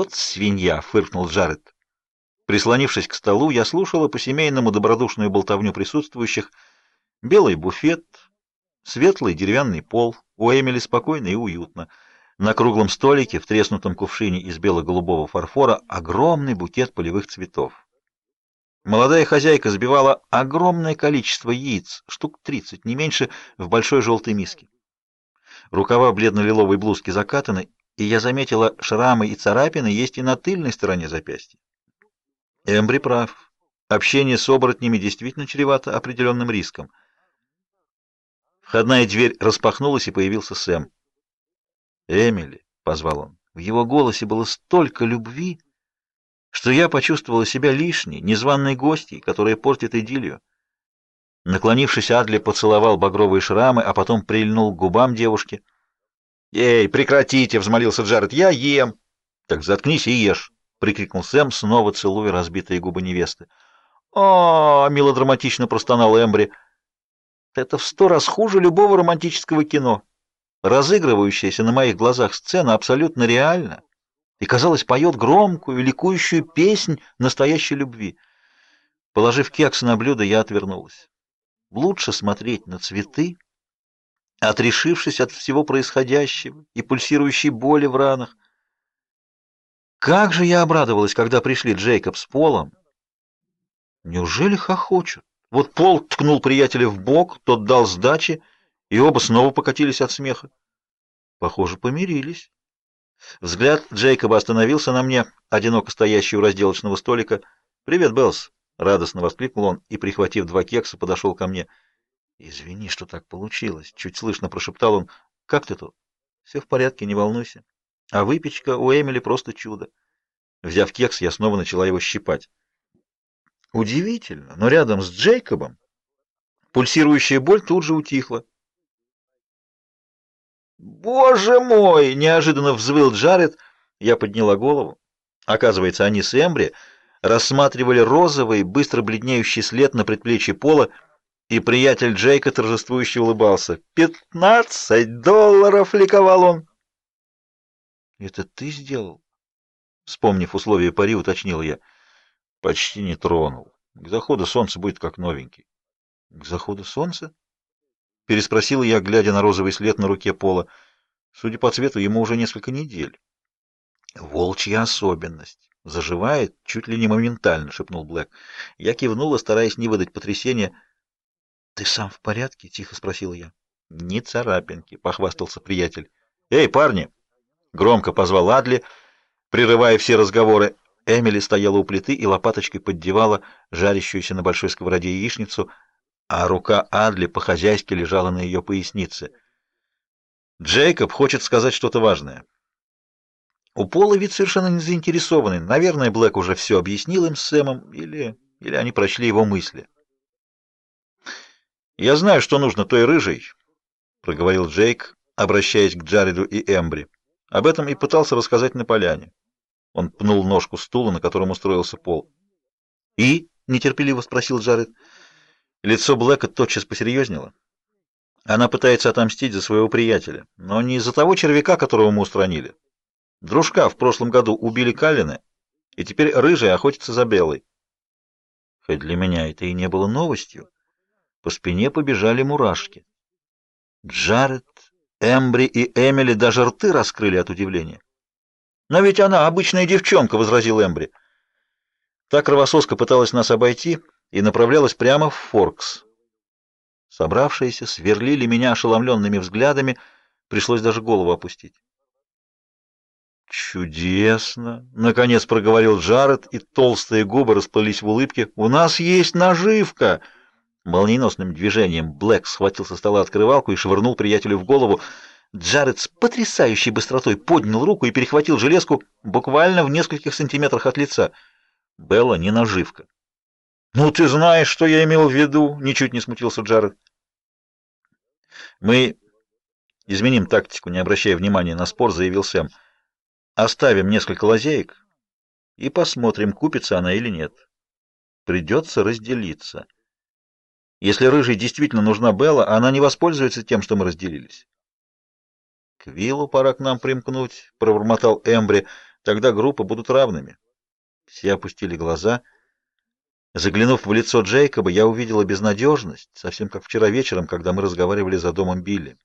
«Вот свинья!» — фыркнул Джаред. Прислонившись к столу, я слушала по-семейному добродушную болтовню присутствующих. Белый буфет, светлый деревянный пол, у Эмили спокойно и уютно. На круглом столике в треснутом кувшине из бело-голубого фарфора огромный букет полевых цветов. Молодая хозяйка сбивала огромное количество яиц, штук 30, не меньше, в большой желтой миске. Рукава бледно-лиловой блузки закатаны, и я заметила, шрамы и царапины есть и на тыльной стороне запястья. Эмбри прав. Общение с оборотнями действительно чревато определенным риском. Входная дверь распахнулась, и появился Сэм. «Эмили», — позвал он. В его голосе было столько любви, что я почувствовала себя лишней, незваной гостьей, которая портит идиллию. Наклонившись, Адли поцеловал багровые шрамы, а потом прильнул к губам девушки. «Эй, прекратите!» — взмолился Джаред. «Я ем!» «Так заткнись и ешь!» — прикрикнул Сэм, снова целуя разбитые губы невесты. «О!» — мелодраматично простонал Эмбри. «Это в сто раз хуже любого романтического кино. Разыгрывающаяся на моих глазах сцена абсолютно реальна и, казалось, поет громкую, ликующую песнь настоящей любви. Положив кекс на блюдо, я отвернулась. Лучше смотреть на цветы, отрешившись от всего происходящего и пульсирующей боли в ранах. Как же я обрадовалась, когда пришли Джейкоб с Полом. Неужели хохочут? Вот Пол ткнул приятеля в бок, тот дал сдачи, и оба снова покатились от смеха. Похоже, помирились. Взгляд Джейкоба остановился на мне, одиноко стоящий у разделочного столика. «Привет, Беллс!» — радостно воскликнул он и, прихватив два кекса, подошел ко мне. «Извини, что так получилось», — чуть слышно прошептал он. «Как ты тут?» «Все в порядке, не волнуйся. А выпечка у Эмили просто чудо». Взяв кекс, я снова начала его щипать. Удивительно, но рядом с Джейкобом пульсирующая боль тут же утихла. «Боже мой!» — неожиданно взвыл Джаред. Я подняла голову. Оказывается, они с Эмбри рассматривали розовый, быстро бледнеющий след на предплечье Пола, и приятель Джейка торжествующе улыбался. «Пятнадцать долларов!» — ликовал он. «Это ты сделал?» Вспомнив условия пари, уточнил я. «Почти не тронул. К заходу солнца будет как новенький». «К заходу солнца?» Переспросил я, глядя на розовый след на руке Пола. Судя по цвету, ему уже несколько недель. Волчья особенность. Заживает чуть ли не моментально, шепнул Блэк. Я кивнула, стараясь не выдать потрясения. Ты сам в порядке? тихо спросил я. Ни царапинки, похвастался приятель. Эй, парни! Громко позвал Адли, прерывая все разговоры. Эмили стояла у плиты и лопаточкой поддевала жарящуюся на большой сковороде яичницу а рука Адли по-хозяйски лежала на ее пояснице. Джейкоб хочет сказать что-то важное. У Пола вид совершенно не заинтересованный. Наверное, Блэк уже все объяснил им с Сэмом, или, или они прочли его мысли. «Я знаю, что нужно той рыжей», — проговорил Джейк, обращаясь к Джареду и Эмбри. Об этом и пытался рассказать на поляне. Он пнул ножку стула, на котором устроился Пол. «И?» — нетерпеливо спросил Джаред. Лицо Блэка тотчас посерьезнело. Она пытается отомстить за своего приятеля, но не из-за того червяка, которого мы устранили. Дружка в прошлом году убили Каллина, и теперь рыжий охотится за белой. Хоть для меня это и не было новостью, по спине побежали мурашки. Джаред, Эмбри и Эмили даже рты раскрыли от удивления. «Но ведь она обычная девчонка», — возразил Эмбри. Та кровососка пыталась нас обойти и направлялась прямо в Форкс. Собравшиеся сверлили меня ошеломленными взглядами, пришлось даже голову опустить. «Чудесно!» — наконец проговорил Джаред, и толстые губы расплылись в улыбке. «У нас есть наживка!» Молниеносным движением Блэк схватил со стола открывалку и швырнул приятелю в голову. Джаред с потрясающей быстротой поднял руку и перехватил железку буквально в нескольких сантиметрах от лица — Белла не наживка. «Ну, ты знаешь, что я имел в виду!» — ничуть не смутился Джаред. «Мы изменим тактику, не обращая внимания на спор», — заявил Сэм. «Оставим несколько лазеек и посмотрим, купится она или нет. Придется разделиться. Если рыжей действительно нужна Белла, она не воспользуется тем, что мы разделились». «К Виллу пора к нам примкнуть», — пробормотал Эмбри, Тогда группы будут равными. Все опустили глаза. Заглянув в лицо Джейкоба, я увидела безнадежность, совсем как вчера вечером, когда мы разговаривали за домом Билли.